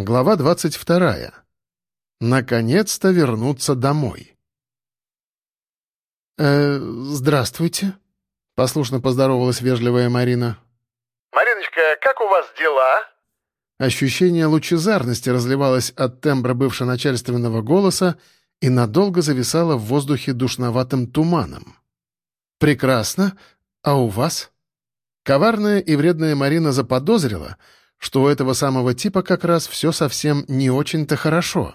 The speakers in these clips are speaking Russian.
Глава 22. Наконец-то вернуться домой. «Э, здравствуйте», — послушно поздоровалась вежливая Марина. «Мариночка, как у вас дела?» Ощущение лучезарности разливалось от тембра бывшеначальственного голоса и надолго зависало в воздухе душноватым туманом. «Прекрасно. А у вас?» Коварная и вредная Марина заподозрила — что у этого самого типа как раз все совсем не очень-то хорошо.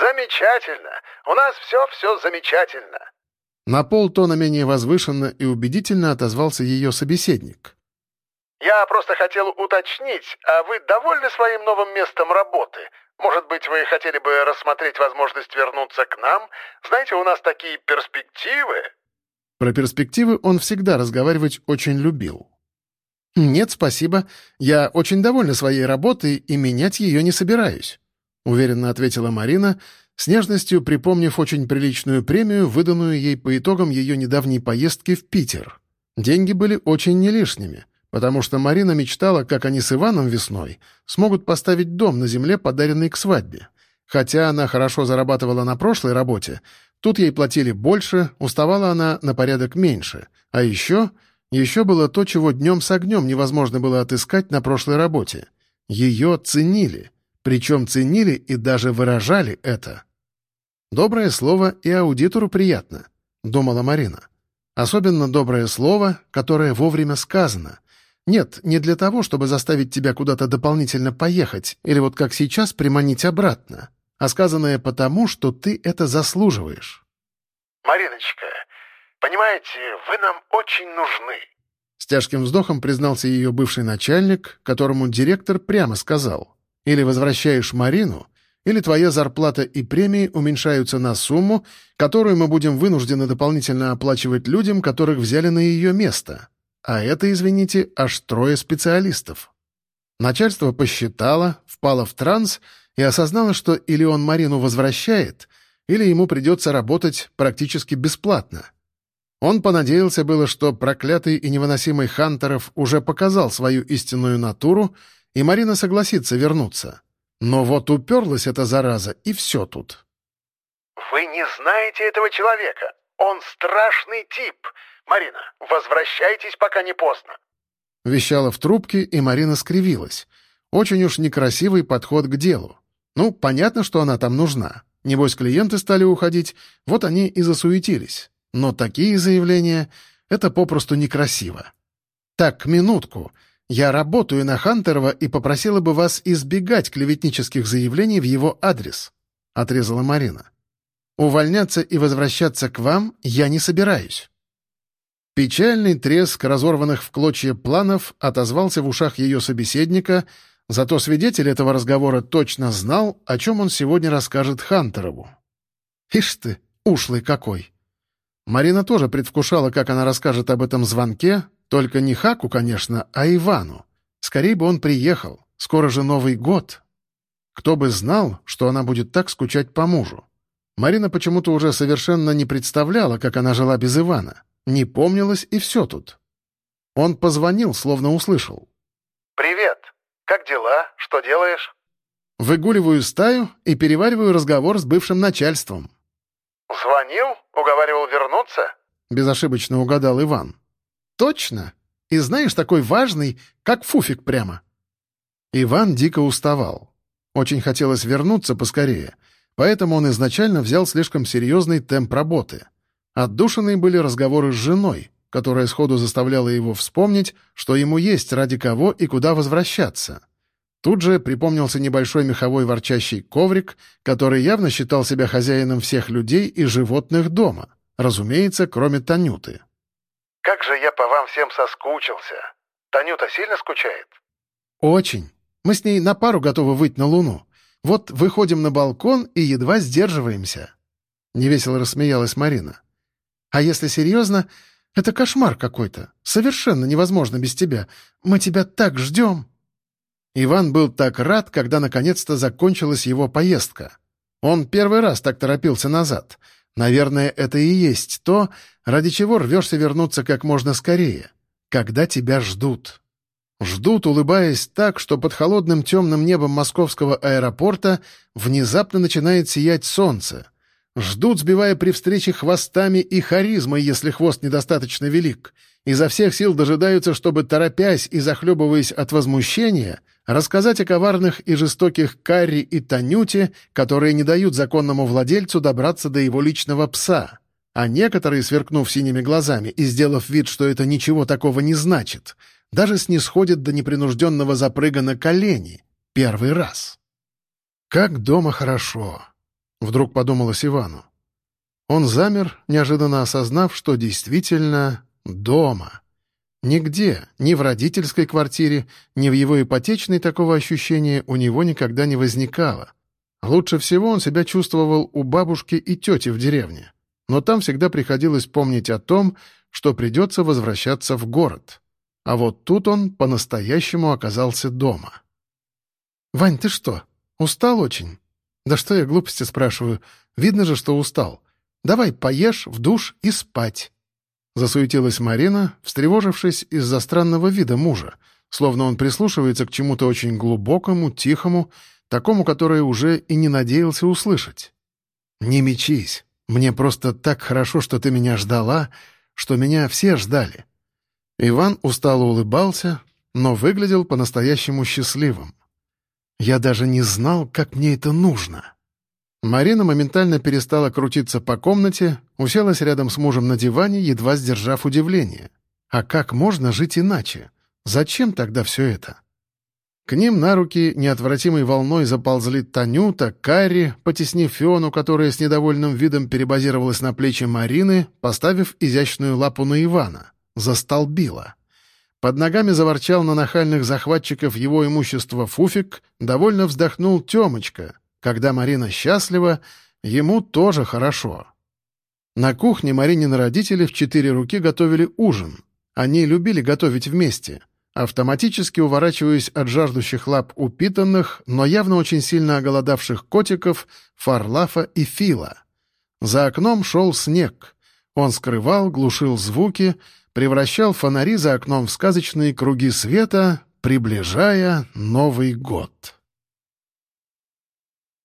«Замечательно! У нас все-все замечательно!» На полтона менее возвышенно и убедительно отозвался ее собеседник. «Я просто хотел уточнить, а вы довольны своим новым местом работы? Может быть, вы хотели бы рассмотреть возможность вернуться к нам? Знаете, у нас такие перспективы...» Про перспективы он всегда разговаривать очень любил. «Нет, спасибо. Я очень довольна своей работой и менять ее не собираюсь», — уверенно ответила Марина, с нежностью припомнив очень приличную премию, выданную ей по итогам ее недавней поездки в Питер. Деньги были очень не лишними, потому что Марина мечтала, как они с Иваном весной смогут поставить дом на земле, подаренный к свадьбе. Хотя она хорошо зарабатывала на прошлой работе, тут ей платили больше, уставала она на порядок меньше. А еще еще было то, чего днем с огнем невозможно было отыскать на прошлой работе. Ее ценили. Причем ценили и даже выражали это. «Доброе слово и аудитору приятно», — думала Марина. «Особенно доброе слово, которое вовремя сказано. Нет, не для того, чтобы заставить тебя куда-то дополнительно поехать или вот как сейчас приманить обратно, а сказанное потому, что ты это заслуживаешь». «Мариночка, Понимаете, вы нам очень нужны». С тяжким вздохом признался ее бывший начальник, которому директор прямо сказал. «Или возвращаешь Марину, или твоя зарплата и премии уменьшаются на сумму, которую мы будем вынуждены дополнительно оплачивать людям, которых взяли на ее место. А это, извините, аж трое специалистов». Начальство посчитало, впало в транс и осознало, что или он Марину возвращает, или ему придется работать практически бесплатно. Он понадеялся было, что проклятый и невыносимый Хантеров уже показал свою истинную натуру, и Марина согласится вернуться. Но вот уперлась эта зараза, и все тут. «Вы не знаете этого человека. Он страшный тип. Марина, возвращайтесь, пока не поздно». Вещала в трубке, и Марина скривилась. Очень уж некрасивый подход к делу. Ну, понятно, что она там нужна. Небось, клиенты стали уходить, вот они и засуетились. Но такие заявления — это попросту некрасиво. Так, минутку. Я работаю на Хантерова и попросила бы вас избегать клеветнических заявлений в его адрес», — отрезала Марина. «Увольняться и возвращаться к вам я не собираюсь». Печальный треск разорванных в клочья планов отозвался в ушах ее собеседника, зато свидетель этого разговора точно знал, о чем он сегодня расскажет Хантерову. «Ишь ты, ушлый какой!» Марина тоже предвкушала, как она расскажет об этом звонке, только не Хаку, конечно, а Ивану. Скорее бы он приехал, скоро же Новый год. Кто бы знал, что она будет так скучать по мужу. Марина почему-то уже совершенно не представляла, как она жила без Ивана. Не помнилась, и все тут. Он позвонил, словно услышал. «Привет. Как дела? Что делаешь?» «Выгуливаю стаю и перевариваю разговор с бывшим начальством». «Звонил? Уговаривал вернуться?» — безошибочно угадал Иван. «Точно. И знаешь, такой важный, как фуфик прямо». Иван дико уставал. Очень хотелось вернуться поскорее, поэтому он изначально взял слишком серьезный темп работы. Отдушенные были разговоры с женой, которая сходу заставляла его вспомнить, что ему есть ради кого и куда возвращаться. Тут же припомнился небольшой меховой ворчащий коврик, который явно считал себя хозяином всех людей и животных дома, разумеется, кроме Танюты. «Как же я по вам всем соскучился! Танюта сильно скучает?» «Очень. Мы с ней на пару готовы выйти на Луну. Вот выходим на балкон и едва сдерживаемся». Невесело рассмеялась Марина. «А если серьезно, это кошмар какой-то. Совершенно невозможно без тебя. Мы тебя так ждем». Иван был так рад, когда наконец-то закончилась его поездка. Он первый раз так торопился назад. Наверное, это и есть то, ради чего рвешься вернуться как можно скорее, когда тебя ждут. Ждут, улыбаясь так, что под холодным темным небом московского аэропорта внезапно начинает сиять солнце. Ждут, сбивая при встрече хвостами и харизмой, если хвост недостаточно велик. Изо всех сил дожидаются, чтобы, торопясь и захлебываясь от возмущения, рассказать о коварных и жестоких Карри и Танюте, которые не дают законному владельцу добраться до его личного пса. А некоторые, сверкнув синими глазами и сделав вид, что это ничего такого не значит, даже снисходят до непринужденного запрыга на колени. Первый раз. «Как дома хорошо!» — вдруг подумалось Ивану. Он замер, неожиданно осознав, что действительно дома. Нигде, ни в родительской квартире, ни в его ипотечной такого ощущения у него никогда не возникало. Лучше всего он себя чувствовал у бабушки и тети в деревне но там всегда приходилось помнить о том, что придется возвращаться в город. А вот тут он по-настоящему оказался дома. «Вань, ты что, устал очень?» «Да что я глупости спрашиваю? Видно же, что устал. Давай поешь, в душ и спать». Засуетилась Марина, встревожившись из-за странного вида мужа, словно он прислушивается к чему-то очень глубокому, тихому, такому, которое уже и не надеялся услышать. «Не мечись. Мне просто так хорошо, что ты меня ждала, что меня все ждали». Иван устало улыбался, но выглядел по-настоящему счастливым. «Я даже не знал, как мне это нужно». Марина моментально перестала крутиться по комнате, уселась рядом с мужем на диване, едва сдержав удивление. «А как можно жить иначе? Зачем тогда все это?» К ним на руки неотвратимой волной заползли Танюта, Карри, потеснив Фиону, которая с недовольным видом перебазировалась на плечи Марины, поставив изящную лапу на Ивана. Застолбила. Под ногами заворчал на нахальных захватчиков его имущества Фуфик, довольно вздохнул Темочка. Когда Марина счастлива, ему тоже хорошо. На кухне Маринины родители в четыре руки готовили ужин. Они любили готовить вместе — автоматически уворачиваясь от жаждущих лап упитанных, но явно очень сильно оголодавших котиков Фарлафа и Фила. За окном шел снег. Он скрывал, глушил звуки, превращал фонари за окном в сказочные круги света, приближая Новый год.